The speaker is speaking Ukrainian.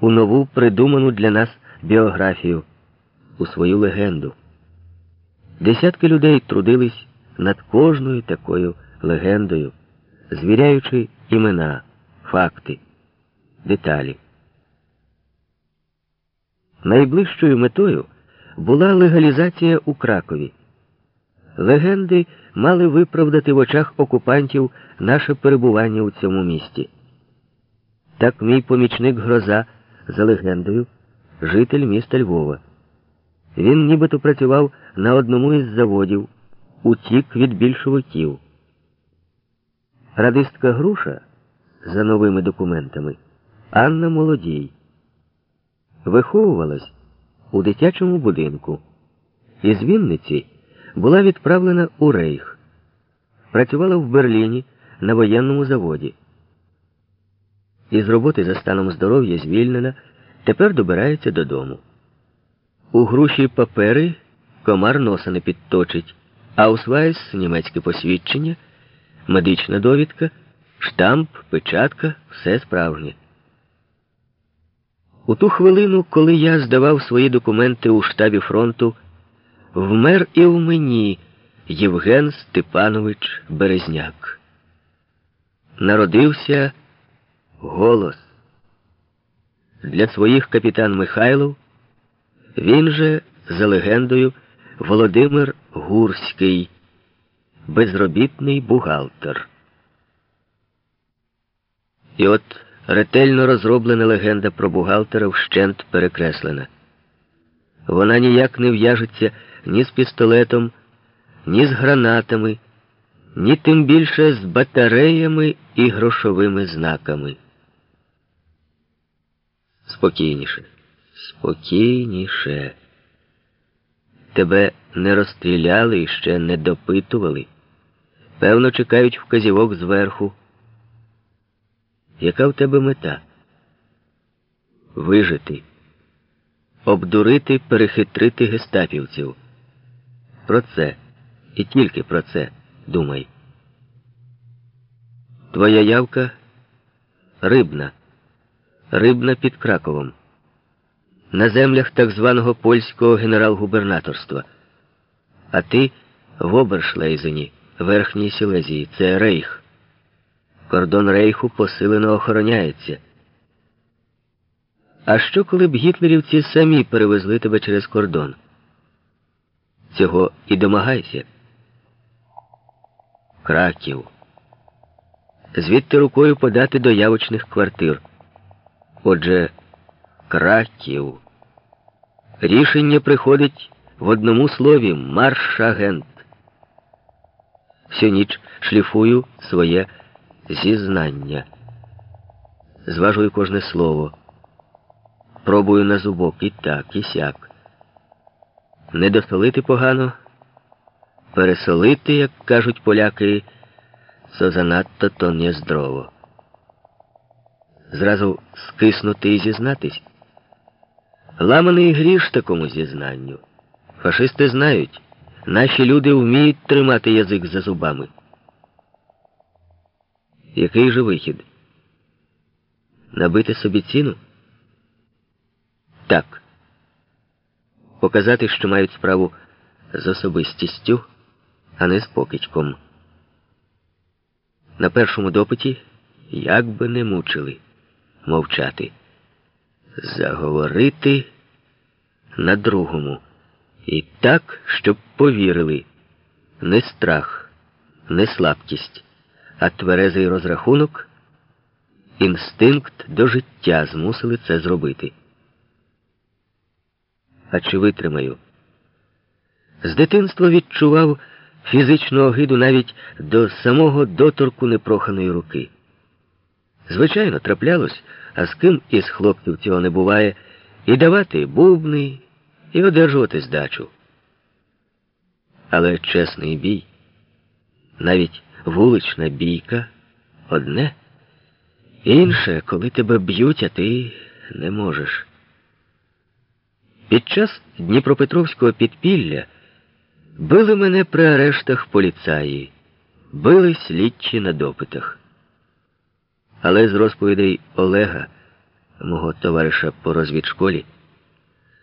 у нову придуману для нас біографію, у свою легенду. Десятки людей трудились над кожною такою легендою, звіряючи імена, факти, деталі. Найближчою метою була легалізація у Кракові. Легенди мали виправдати в очах окупантів наше перебування у цьому місті. Так мій помічник Гроза за легендою, житель міста Львова. Він нібито працював на одному із заводів, утік від більшовиків. Радистка Груша за новими документами Анна Молодій. Виховувалась у дитячому будинку. Із Вінниці була відправлена у Рейх. Працювала в Берліні на воєнному заводі. Із роботи за станом здоров'я звільнена, тепер добирається додому. У груші папери комар носа не підточить, а у свайс німецьке посвідчення, медична довідка, штамп, печатка все справжнє. У ту хвилину, коли я здавав свої документи у штабі фронту, вмер і в мені Євген Степанович Березняк. Народився голос. Для своїх капітан Михайлов, він же, за легендою, Володимир Гурський, безробітний бухгалтер. І от ретельно розроблена легенда про бухгалтера вщент перекреслена. Вона ніяк не в'яжеться ні з пістолетом, ні з гранатами, ні тим більше з батареями і грошовими знаками. Спокійніше, спокійніше. Тебе не розстріляли і ще не допитували. Певно, чекають вказівок зверху. Яка в тебе мета? Вижити, обдурити, перехитрити гестапівців. Про це і тільки про це думай. Твоя явка рибна, рибна під Краковом, на землях так званого польського генерал-губернаторства. А ти в Обершлейзені, Верхній Сілезії, це Рейх. Кордон Рейху посилено охороняється. А що, коли б гітлерівці самі перевезли тебе через кордон? Цього і домагайся. Краків. Звідти рукою подати до явочних квартир. Отже, Краків. Рішення приходить в одному слові марш-агент. Всю ніч шліфую своє зізнання. Зважую кожне слово. Пробую на зубок і так, і сяк. Не досолити погано, пересолити, як кажуть поляки, це занадто то не здорово. Зразу скиснути і зізнатись. Ламаний гріш такому зізнанню. Фашисти знають, наші люди вміють тримати язик за зубами. Який же вихід? Набити собі ціну? Так. Показати, що мають справу з особистістю, а не з покидьком. На першому допиті як би не мучили мовчати. Заговорити на другому. І так, щоб повірили. Не страх, не слабкість а тверезий розрахунок, інстинкт до життя змусили це зробити. А чи витримаю? З дитинства відчував фізичну огиду навіть до самого доторку непроханої руки. Звичайно, траплялось, а з ким із хлопців цього не буває, і давати бубни, і одержувати здачу. Але чесний бій, навіть вулична бійка одне, інше, коли тебе б'ють, а ти не можеш. Під час Дніпропетровського підпілля били мене при арештах поліцаї, били слідчі на допитах. Але з розповідей Олега мого товариша по розвідшколі,